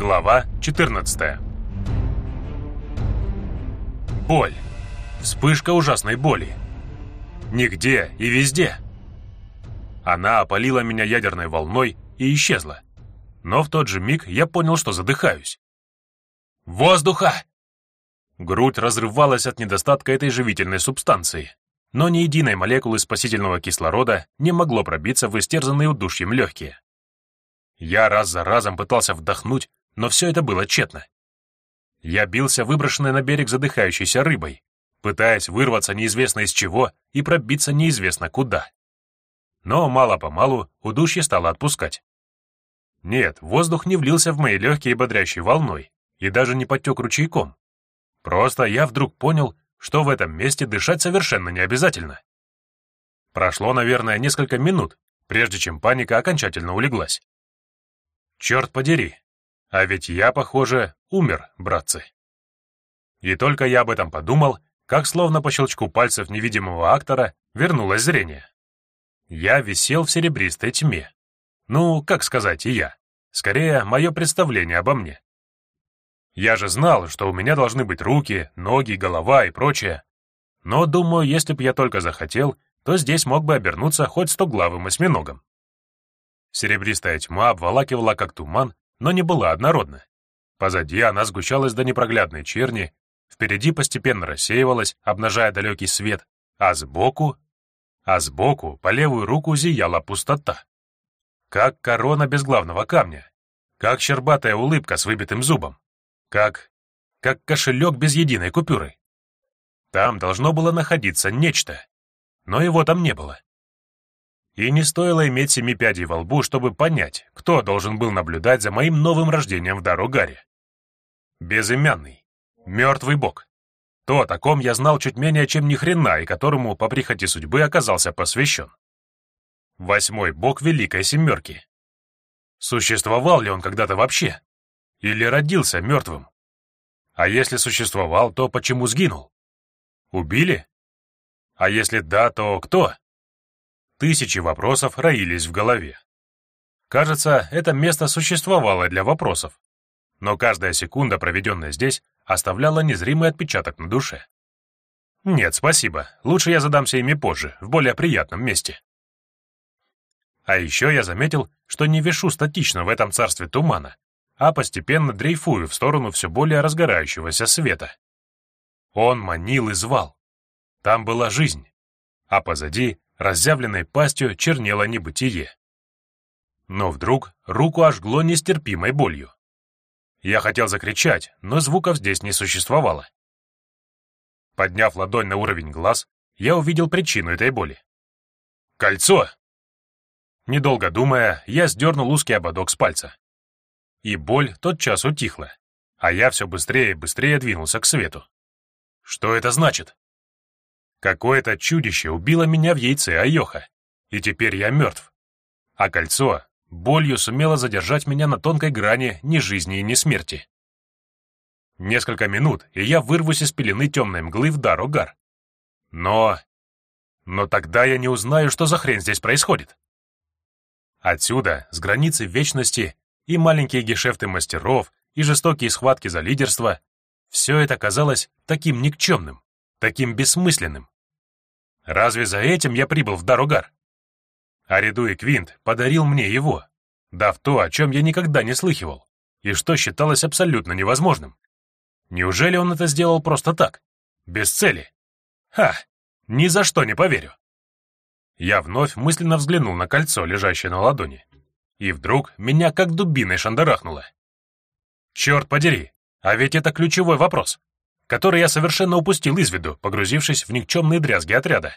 Глава 14 Боль. Вспышка ужасной боли. Нигде и везде. Она опалила меня ядерной волной и исчезла. Но в тот же миг я понял, что задыхаюсь. «Воздуха!» Грудь разрывалась от недостатка этой живительной субстанции, но ни единой молекулы спасительного кислорода не могло пробиться в истерзанные удушьем легкие. Я раз за разом пытался вдохнуть, но все это было тщетно. Я бился выброшенной на берег задыхающейся рыбой, пытаясь вырваться неизвестно из чего и пробиться неизвестно куда. Но мало-помалу удушье стало отпускать. Нет, воздух не влился в мои легкие бодрящей волной и даже не потек ручейком. Просто я вдруг понял, что в этом месте дышать совершенно не обязательно. Прошло, наверное, несколько минут, прежде чем паника окончательно улеглась. Черт подери, а ведь я, похоже, умер, братцы. И только я об этом подумал, как словно по щелчку пальцев невидимого актора вернулось зрение. Я висел в серебристой тьме. Ну, как сказать, и я. Скорее, мое представление обо мне. Я же знал, что у меня должны быть руки, ноги, голова и прочее. Но, думаю, если б я только захотел, то здесь мог бы обернуться хоть стоглавым осьминогом. Серебристая тьма обволакивала как туман, но не была однородна. Позади она сгущалась до непроглядной черни, впереди постепенно рассеивалась, обнажая далекий свет, а сбоку... А сбоку по левую руку зияла пустота. Как корона без главного камня, как щербатая улыбка с выбитым зубом, как... как кошелек без единой купюры. Там должно было находиться нечто, но его там не было. И не стоило иметь семи пядей во лбу, чтобы понять, кто должен был наблюдать за моим новым рождением в Даругаре. Безымянный, мертвый бог. То, о ком я знал чуть менее, чем ни хрена, и которому по прихоти судьбы оказался посвящен. Восьмой бог Великой Семерки. Существовал ли он когда-то вообще? Или родился мертвым? А если существовал, то почему сгинул? Убили? А если да, то кто? Тысячи вопросов роились в голове. Кажется, это место существовало для вопросов, но каждая секунда, проведенная здесь, оставляла незримый отпечаток на душе. Нет, спасибо, лучше я задамся ими позже, в более приятном месте. А еще я заметил, что не вешу статично в этом царстве тумана, а постепенно дрейфую в сторону все более разгорающегося света. Он манил и звал. Там была жизнь, а позади разъявленной пастью чернело небытие. Но вдруг руку ожгло нестерпимой болью. Я хотел закричать, но звуков здесь не существовало. Подняв ладонь на уровень глаз, я увидел причину этой боли. «Кольцо!» Недолго думая, я сдернул узкий ободок с пальца. И боль тотчас утихла, а я все быстрее и быстрее двинулся к свету. Что это значит? Какое-то чудище убило меня в яйце Айоха, и теперь я мертв. А кольцо болью сумело задержать меня на тонкой грани ни жизни и ни смерти. Несколько минут, и я вырвусь из пелены темной мглы в Дарогар. Но... Но тогда я не узнаю, что за хрень здесь происходит. Отсюда, с границы вечности, и маленькие гешефты мастеров, и жестокие схватки за лидерство, все это казалось таким никчемным, таким бессмысленным. Разве за этим я прибыл в Даругар? Ариду и Квинт подарил мне его, дав то, о чем я никогда не слыхивал, и что считалось абсолютно невозможным. Неужели он это сделал просто так, без цели? Ха, ни за что не поверю. Я вновь мысленно взглянул на кольцо, лежащее на ладони, и вдруг меня как дубиной шандарахнуло. Черт подери, а ведь это ключевой вопрос который я совершенно упустил из виду, погрузившись в никчемные дрязги отряда.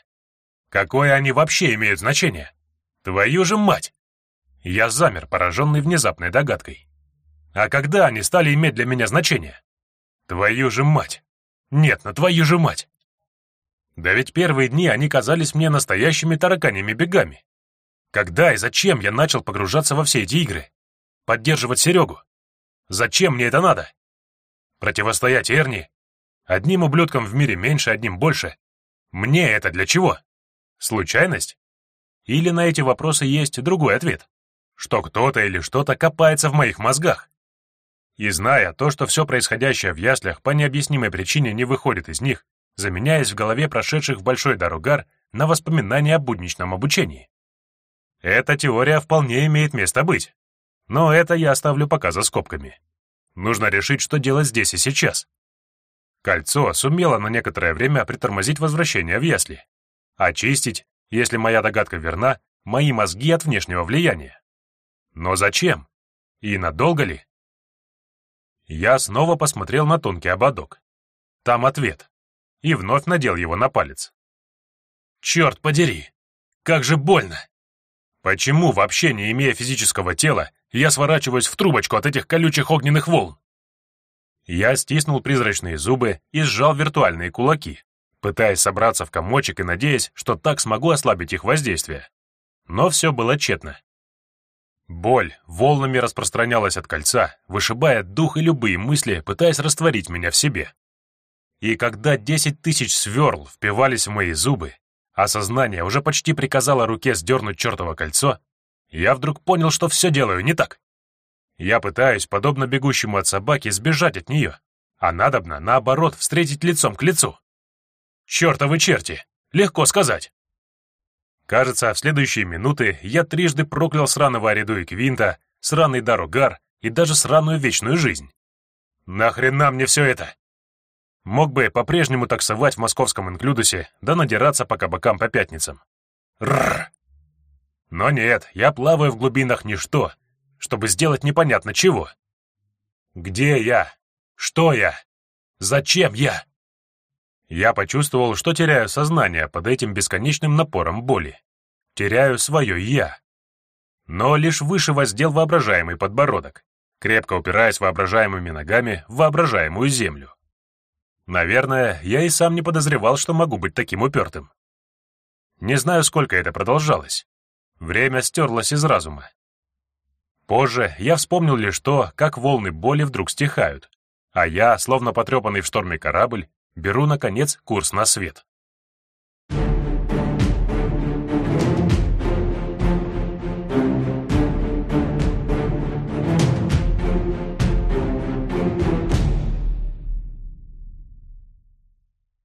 Какое они вообще имеют значение? Твою же мать! Я замер, пораженный внезапной догадкой. А когда они стали иметь для меня значение? Твою же мать! Нет, на твою же мать! Да ведь первые дни они казались мне настоящими тараканями бегами. Когда и зачем я начал погружаться во все эти игры? Поддерживать Серегу? Зачем мне это надо? Противостоять Эрни? Одним ублюдком в мире меньше, одним больше. Мне это для чего? Случайность? Или на эти вопросы есть другой ответ? Что кто-то или что-то копается в моих мозгах? И зная то, что все происходящее в яслях по необъяснимой причине не выходит из них, заменяясь в голове прошедших в большой дорогар на воспоминания о будничном обучении. Эта теория вполне имеет место быть. Но это я оставлю пока за скобками. Нужно решить, что делать здесь и сейчас. Кольцо сумело на некоторое время притормозить возвращение в ясли. Очистить, если моя догадка верна, мои мозги от внешнего влияния. Но зачем? И надолго ли? Я снова посмотрел на тонкий ободок. Там ответ. И вновь надел его на палец. Черт подери! Как же больно! Почему, вообще не имея физического тела, я сворачиваюсь в трубочку от этих колючих огненных волн? Я стиснул призрачные зубы и сжал виртуальные кулаки, пытаясь собраться в комочек и надеясь, что так смогу ослабить их воздействие. Но все было тщетно. Боль волнами распространялась от кольца, вышибая дух и любые мысли, пытаясь растворить меня в себе. И когда десять тысяч сверл впивались в мои зубы, а сознание уже почти приказало руке сдернуть чертово кольцо, я вдруг понял, что все делаю не так. Я пытаюсь, подобно бегущему от собаки, сбежать от нее, а надобно, наоборот, встретить лицом к лицу. Чертовы черти! Легко сказать. Кажется, в следующие минуты я трижды проклял сраного Ариду и Квинта, сраный Даругар и даже сраную вечную жизнь. Нахрена мне все это? Мог бы по-прежнему таксовать в московском инклюдусе, да надираться по кабакам по пятницам. Рррр. Но нет, я плаваю в глубинах ничто, чтобы сделать непонятно чего. Где я? Что я? Зачем я? Я почувствовал, что теряю сознание под этим бесконечным напором боли. Теряю свое «я». Но лишь выше воздел воображаемый подбородок, крепко упираясь воображаемыми ногами в воображаемую землю. Наверное, я и сам не подозревал, что могу быть таким упертым. Не знаю, сколько это продолжалось. Время стерлось из разума. Позже я вспомнил лишь то, как волны боли вдруг стихают, а я, словно потрепанный в шторме корабль, беру, наконец, курс на свет.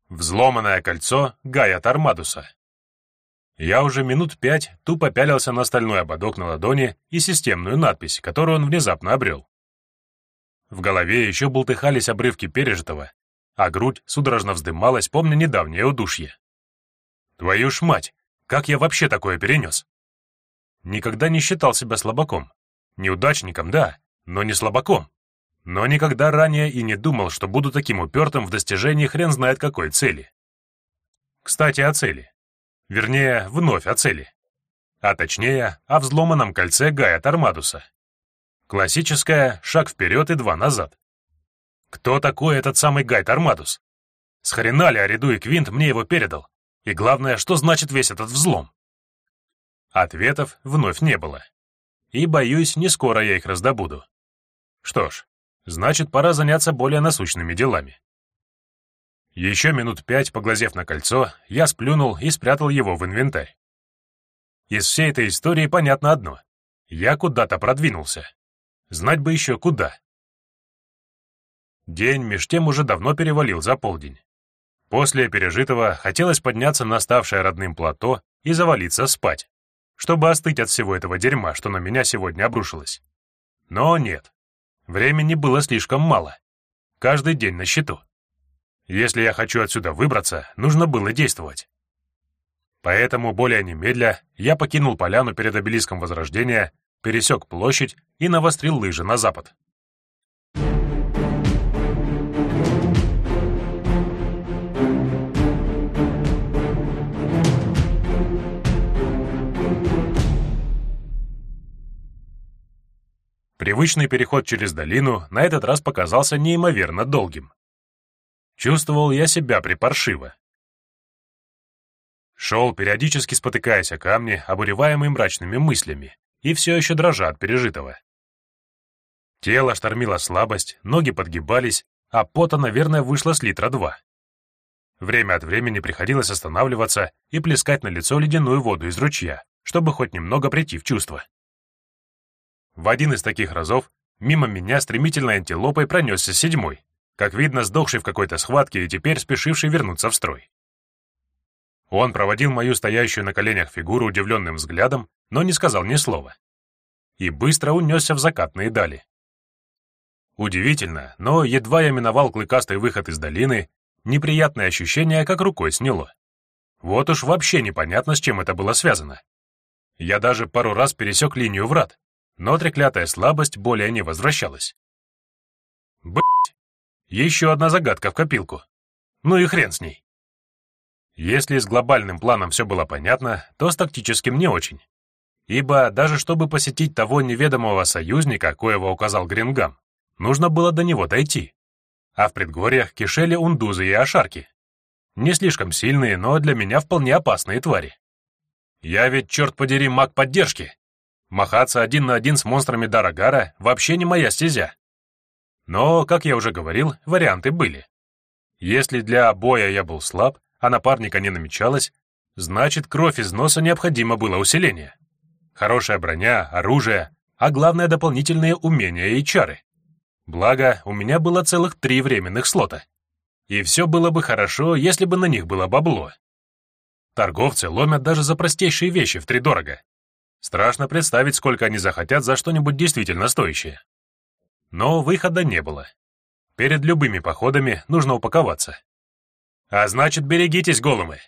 Взломанное кольцо Гая Тармадуса. Я уже минут пять тупо пялился на стальной ободок на ладони и системную надпись, которую он внезапно обрел. В голове еще бултыхались обрывки пережитого, а грудь судорожно вздымалась, помня недавнее удушье. Твою ж мать, как я вообще такое перенес? Никогда не считал себя слабаком. Неудачником, да, но не слабаком но никогда ранее и не думал, что буду таким упертым в достижении хрен знает какой цели. Кстати, о цели. Вернее, вновь о цели. А точнее, о взломанном кольце Гая Тармадуса. Классическое «шаг вперед и два назад». Кто такой этот самый Гай Тармадус? С хрена ли Ариду и Квинт мне его передал? И главное, что значит весь этот взлом? Ответов вновь не было. И, боюсь, не скоро я их раздобуду. Что ж, Значит, пора заняться более насущными делами. Еще минут пять, поглазев на кольцо, я сплюнул и спрятал его в инвентарь. Из всей этой истории понятно одно. Я куда-то продвинулся. Знать бы еще куда. День меж тем уже давно перевалил за полдень. После пережитого хотелось подняться на ставшее родным плато и завалиться спать, чтобы остыть от всего этого дерьма, что на меня сегодня обрушилось. Но нет. Времени было слишком мало. Каждый день на счету. Если я хочу отсюда выбраться, нужно было действовать. Поэтому, более немедля, я покинул поляну перед обелиском Возрождения, пересек площадь и навострил лыжи на запад. Привычный переход через долину на этот раз показался неимоверно долгим. Чувствовал я себя припаршиво. Шел, периодически спотыкаясь о камни, обуреваемый мрачными мыслями, и все еще дрожа от пережитого. Тело штормило слабость, ноги подгибались, а пота, наверное, вышло с литра два. Время от времени приходилось останавливаться и плескать на лицо ледяную воду из ручья, чтобы хоть немного прийти в чувство. В один из таких разов мимо меня стремительной антилопой пронесся седьмой, как видно, сдохший в какой-то схватке и теперь спешивший вернуться в строй. Он проводил мою стоящую на коленях фигуру удивленным взглядом, но не сказал ни слова. И быстро унесся в закатные дали. Удивительно, но едва я миновал клыкастый выход из долины, неприятное ощущение как рукой сняло. Вот уж вообще непонятно, с чем это было связано. Я даже пару раз пересек линию врат, но треклятая слабость более не возвращалась. Б***ь, еще одна загадка в копилку. Ну и хрен с ней. Если с глобальным планом все было понятно, то с тактическим не очень. Ибо даже чтобы посетить того неведомого союзника, коего указал Грингам, нужно было до него дойти. А в предгорьях кишели ундузы и ошарки. Не слишком сильные, но для меня вполне опасные твари. Я ведь, черт подери, маг поддержки. Махаться один на один с монстрами Дарагара вообще не моя стезя. Но, как я уже говорил, варианты были. Если для боя я был слаб, а напарника не намечалось, значит, кровь из носа необходимо было усиление. Хорошая броня, оружие, а главное дополнительные умения и чары. Благо, у меня было целых три временных слота. И все было бы хорошо, если бы на них было бабло. Торговцы ломят даже за простейшие вещи втридорого. Страшно представить, сколько они захотят за что-нибудь действительно стоящее. Но выхода не было. Перед любыми походами нужно упаковаться. А значит, берегитесь, голымы.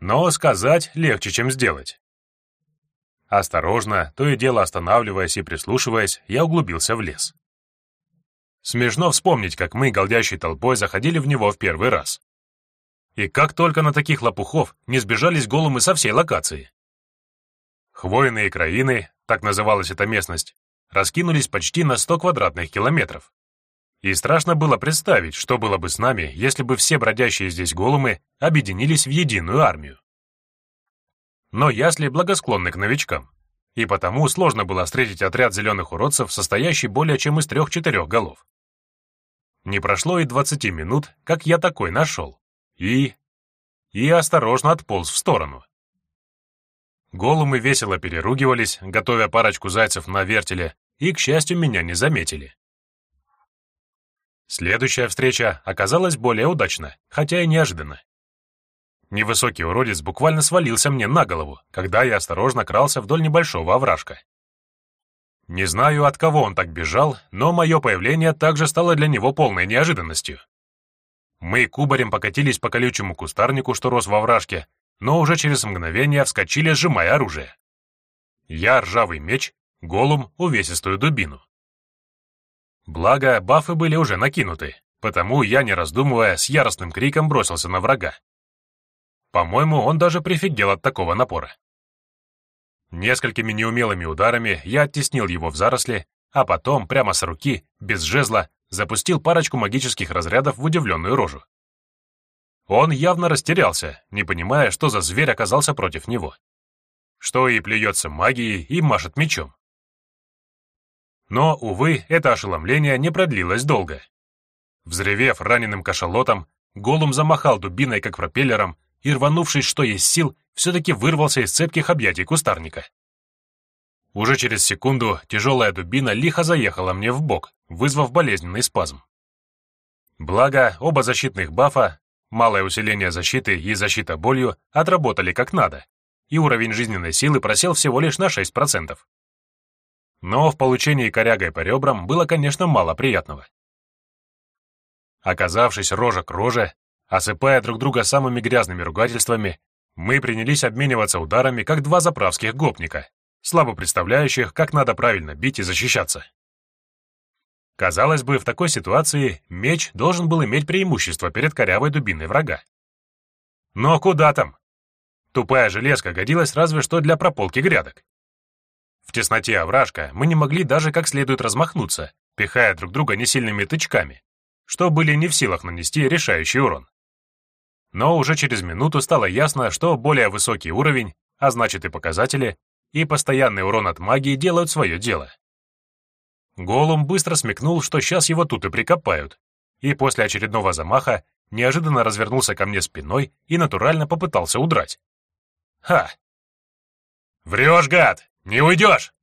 Но сказать легче, чем сделать. Осторожно, то и дело останавливаясь и прислушиваясь, я углубился в лес. Смешно вспомнить, как мы, голдящей толпой, заходили в него в первый раз. И как только на таких лопухов не сбежались голумы со всей локации. Хвойные краины, так называлась эта местность, раскинулись почти на 100 квадратных километров. И страшно было представить, что было бы с нами, если бы все бродящие здесь голумы объединились в единую армию. Но ясли благосклонны к новичкам, и потому сложно было встретить отряд зеленых уродцев, состоящий более чем из трех-четырех голов. Не прошло и двадцати минут, как я такой нашел и... и осторожно отполз в сторону. Голумы весело переругивались, готовя парочку зайцев на вертеле, и, к счастью, меня не заметили. Следующая встреча оказалась более удачна, хотя и неожиданно. Невысокий уродец буквально свалился мне на голову, когда я осторожно крался вдоль небольшого овражка. Не знаю, от кого он так бежал, но мое появление также стало для него полной неожиданностью. Мы кубарем покатились по колючему кустарнику, что рос во вражке, но уже через мгновение вскочили, сжимая оружие. Я ржавый меч, голум увесистую дубину. Благо, бафы были уже накинуты, потому я, не раздумывая, с яростным криком бросился на врага. По-моему, он даже прифигел от такого напора. Несколькими неумелыми ударами я оттеснил его в заросли, а потом, прямо с руки, без жезла, запустил парочку магических разрядов в удивленную рожу. Он явно растерялся, не понимая, что за зверь оказался против него. Что и плюется магией, и машет мечом. Но, увы, это ошеломление не продлилось долго. Взревев раненым кашалотом, Голум замахал дубиной, как пропеллером, и, рванувшись что есть сил, все-таки вырвался из цепких объятий кустарника. Уже через секунду тяжелая дубина лихо заехала мне в бок, вызвав болезненный спазм. Благо, оба защитных бафа, малое усиление защиты и защита болью, отработали как надо, и уровень жизненной силы просел всего лишь на 6%. Но в получении корягой по ребрам было, конечно, мало приятного. Оказавшись рожа к роже, осыпая друг друга самыми грязными ругательствами, мы принялись обмениваться ударами, как два заправских гопника, слабо представляющих, как надо правильно бить и защищаться. Казалось бы, в такой ситуации меч должен был иметь преимущество перед корявой дубиной врага. Но куда там? Тупая железка годилась разве что для прополки грядок. В тесноте овражка мы не могли даже как следует размахнуться, пихая друг друга несильными тычками, что были не в силах нанести решающий урон. Но уже через минуту стало ясно, что более высокий уровень, а значит и показатели, и постоянный урон от магии делают свое дело. Голум быстро смекнул, что сейчас его тут и прикопают, и после очередного замаха неожиданно развернулся ко мне спиной и натурально попытался удрать. Ха! «Врешь, гад! Не уйдешь!»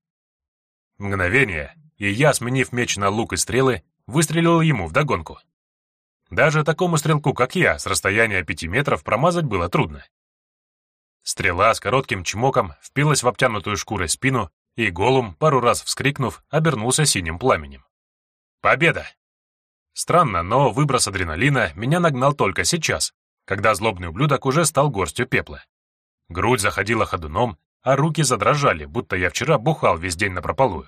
Мгновение, и я, сменив меч на лук и стрелы, выстрелил ему вдогонку. Даже такому стрелку, как я, с расстояния пяти метров промазать было трудно. Стрела с коротким чмоком впилась в обтянутую шкурой спину, и голум, пару раз вскрикнув, обернулся синим пламенем. Победа! Странно, но выброс адреналина меня нагнал только сейчас, когда злобный ублюдок уже стал горстью пепла. Грудь заходила ходуном, а руки задрожали, будто я вчера бухал весь день напропалую.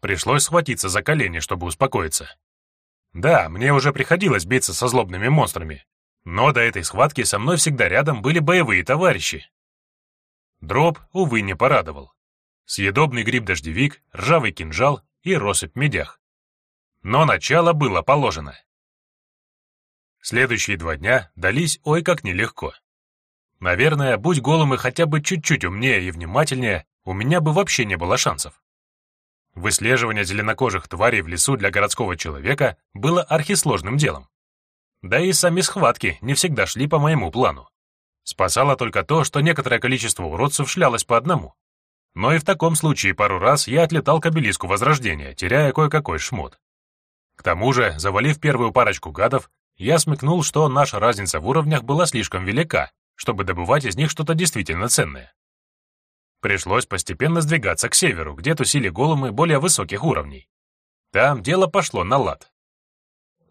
Пришлось схватиться за колени, чтобы успокоиться. Да, мне уже приходилось биться со злобными монстрами, но до этой схватки со мной всегда рядом были боевые товарищи. Дроп, увы, не порадовал. Съедобный гриб-дождевик, ржавый кинжал и россыпь медях. Но начало было положено. Следующие два дня дались ой как нелегко. Наверное, будь голым и хотя бы чуть-чуть умнее и внимательнее, у меня бы вообще не было шансов. Выслеживание зеленокожих тварей в лесу для городского человека было архисложным делом. Да и сами схватки не всегда шли по моему плану. Спасало только то, что некоторое количество уродцев шлялось по одному. Но и в таком случае пару раз я отлетал к обелиску Возрождения, теряя кое-какой шмот. К тому же, завалив первую парочку гадов, я смекнул, что наша разница в уровнях была слишком велика, чтобы добывать из них что-то действительно ценное. Пришлось постепенно сдвигаться к северу, где тусили голумы более высоких уровней. Там дело пошло на лад.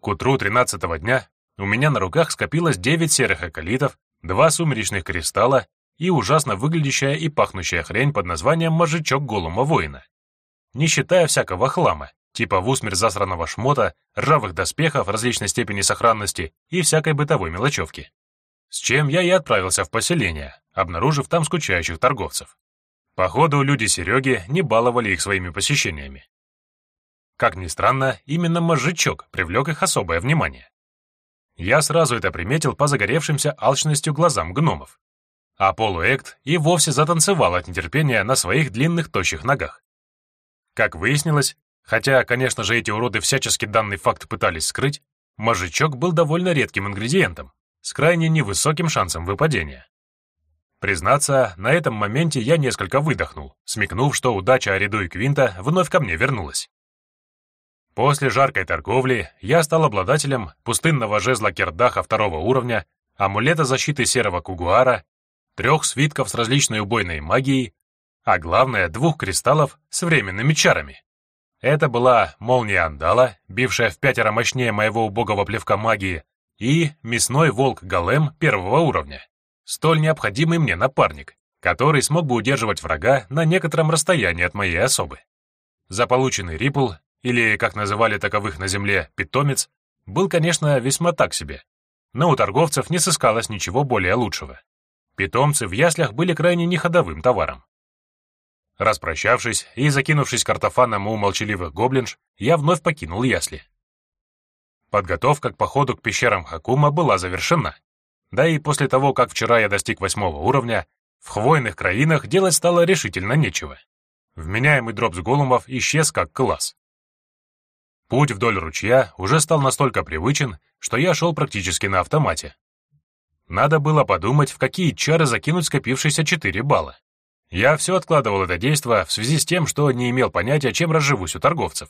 К утру тринадцатого дня у меня на руках скопилось девять серых околитов, два сумеречных кристалла и ужасно выглядящая и пахнущая хрень под названием мозжечок голума воина. Не считая всякого хлама, типа в усмерть засранного шмота, ржавых доспехов различной степени сохранности и всякой бытовой мелочевки. С чем я и отправился в поселение, обнаружив там скучающих торговцев. Походу, люди Сереги не баловали их своими посещениями. Как ни странно, именно мозжечок привлек их особое внимание. Я сразу это приметил по загоревшимся алчностью глазам гномов. А полуэкт и вовсе затанцевал от нетерпения на своих длинных тощих ногах. Как выяснилось, хотя, конечно же, эти уроды всячески данный факт пытались скрыть, мозжечок был довольно редким ингредиентом, с крайне невысоким шансом выпадения. Признаться, на этом моменте я несколько выдохнул, смекнув, что удача Ариду и Квинта вновь ко мне вернулась. После жаркой торговли я стал обладателем пустынного жезла Кердаха второго уровня, амулета защиты серого кугуара, трех свитков с различной убойной магией, а главное, двух кристаллов с временными чарами. Это была молния Андала, бившая в пятеро мощнее моего убогого плевка магии, и мясной волк Голем первого уровня столь необходимый мне напарник, который смог бы удерживать врага на некотором расстоянии от моей особы. За полученный рипл, или, как называли таковых на земле, питомец, был, конечно, весьма так себе, но у торговцев не сыскалось ничего более лучшего. Питомцы в яслях были крайне неходовым товаром. Распрощавшись и закинувшись картофаном у молчаливых гоблинж, я вновь покинул ясли. Подготовка к походу к пещерам Хакума была завершена. Да и после того, как вчера я достиг восьмого уровня, в хвойных краинах делать стало решительно нечего. Вменяемый дроп с голумов исчез как класс. Путь вдоль ручья уже стал настолько привычен, что я шел практически на автомате. Надо было подумать, в какие чары закинуть скопившиеся 4 балла. Я все откладывал это действо в связи с тем, что не имел понятия, чем разживусь у торговцев.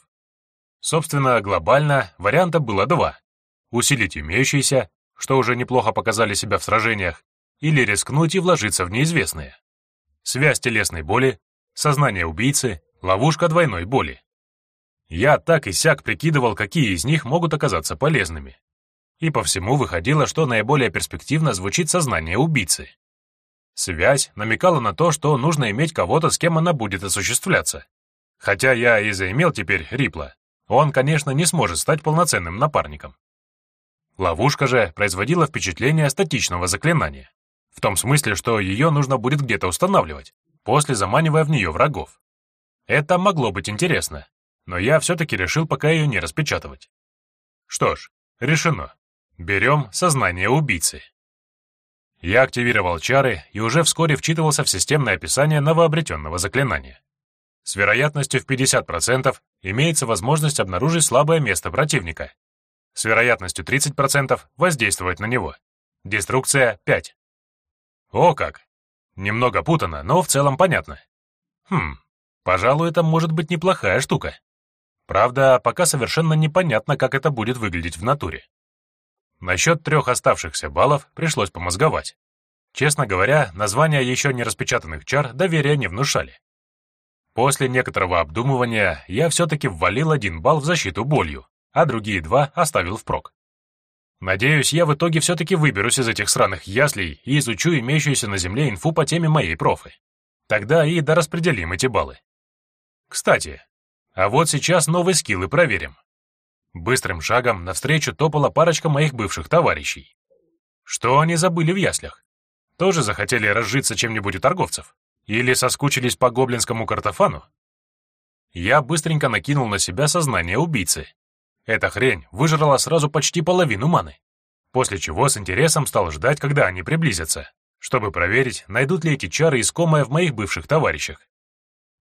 Собственно, глобально варианта было два. Усилить имеющиеся что уже неплохо показали себя в сражениях, или рискнуть и вложиться в неизвестное. Связь телесной боли, сознание убийцы, ловушка двойной боли. Я так и сяк прикидывал, какие из них могут оказаться полезными. И по всему выходило, что наиболее перспективно звучит сознание убийцы. Связь намекала на то, что нужно иметь кого-то, с кем она будет осуществляться. Хотя я и заимел теперь Рипла, он, конечно, не сможет стать полноценным напарником. Ловушка же производила впечатление статичного заклинания. В том смысле, что ее нужно будет где-то устанавливать, после заманивая в нее врагов. Это могло быть интересно, но я все-таки решил пока ее не распечатывать. Что ж, решено. Берем сознание убийцы. Я активировал чары и уже вскоре вчитывался в системное описание новообретенного заклинания. С вероятностью в 50% имеется возможность обнаружить слабое место противника. С вероятностью 30% воздействовать на него. Деструкция 5. О как! Немного путано, но в целом понятно. Хм, пожалуй, это может быть неплохая штука. Правда, пока совершенно непонятно, как это будет выглядеть в натуре. Насчет трех оставшихся баллов пришлось помозговать. Честно говоря, названия еще не распечатанных чар доверия не внушали. После некоторого обдумывания я все-таки ввалил один балл в защиту болью, а другие два оставил впрок. Надеюсь, я в итоге все-таки выберусь из этих сраных яслей и изучу имеющуюся на Земле инфу по теме моей профы. Тогда и дораспределим эти баллы. Кстати, а вот сейчас новые скиллы проверим. Быстрым шагом навстречу топала парочка моих бывших товарищей. Что они забыли в яслях? Тоже захотели разжиться чем-нибудь у торговцев? Или соскучились по гоблинскому картофану? Я быстренько накинул на себя сознание убийцы. Эта хрень выжрала сразу почти половину маны. После чего с интересом стал ждать, когда они приблизятся, чтобы проверить, найдут ли эти чары искомые в моих бывших товарищах.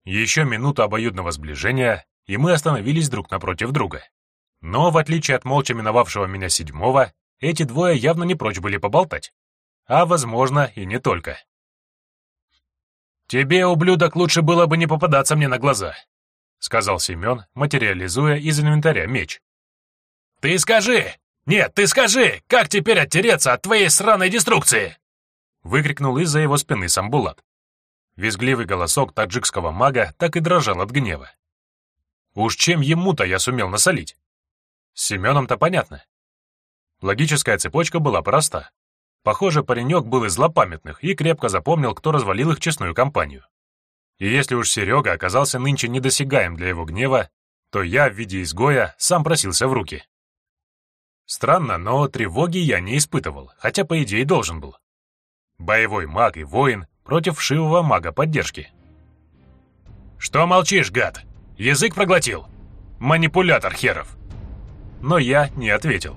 Еще минута обоюдного сближения, и мы остановились друг напротив друга. Но, в отличие от молча миновавшего меня седьмого, эти двое явно не прочь были поболтать. А, возможно, и не только. «Тебе, ублюдок, лучше было бы не попадаться мне на глаза», — сказал Семен, материализуя из инвентаря меч. «Ты скажи! Нет, ты скажи! Как теперь оттереться от твоей сраной деструкции?» Выкрикнул из-за его спины Самбулат. Визгливый голосок таджикского мага так и дрожал от гнева. Уж чем ему-то я сумел насолить? С Семеном-то понятно. Логическая цепочка была проста. Похоже, паренек был из злопамятных и крепко запомнил, кто развалил их честную компанию. И если уж Серега оказался нынче недосягаем для его гнева, то я в виде изгоя сам просился в руки. Странно, но тревоги я не испытывал, хотя по идее должен был. Боевой маг и воин против вшивого мага поддержки. «Что молчишь, гад? Язык проглотил? Манипулятор херов!» но я не ответил.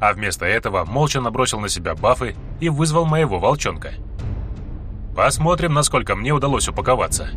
А вместо этого молча набросил на себя бафы и вызвал моего волчонка. Посмотрим, насколько мне удалось упаковаться.